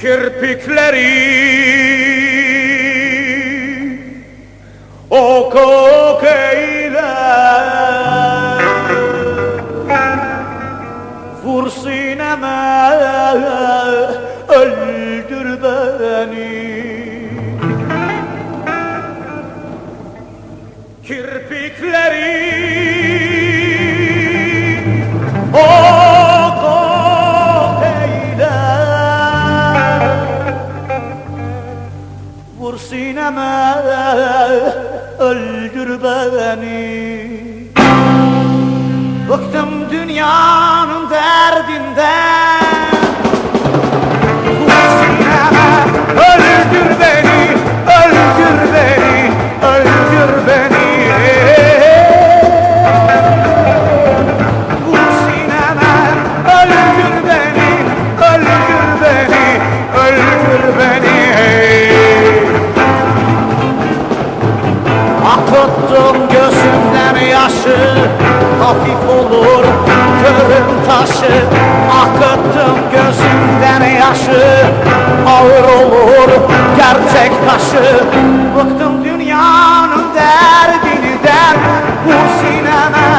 kirpikleri. O kokeyle vur sineme öldür beni. sineme öldür beni. Bıktım dünya Akıttım gözümden yaşı Hafif olur körün taşı. Akıttım gözümden yaşı Ağır olur gerçek taşı. Bıktım dünyanın derdinden Bu sineme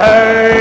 Hey!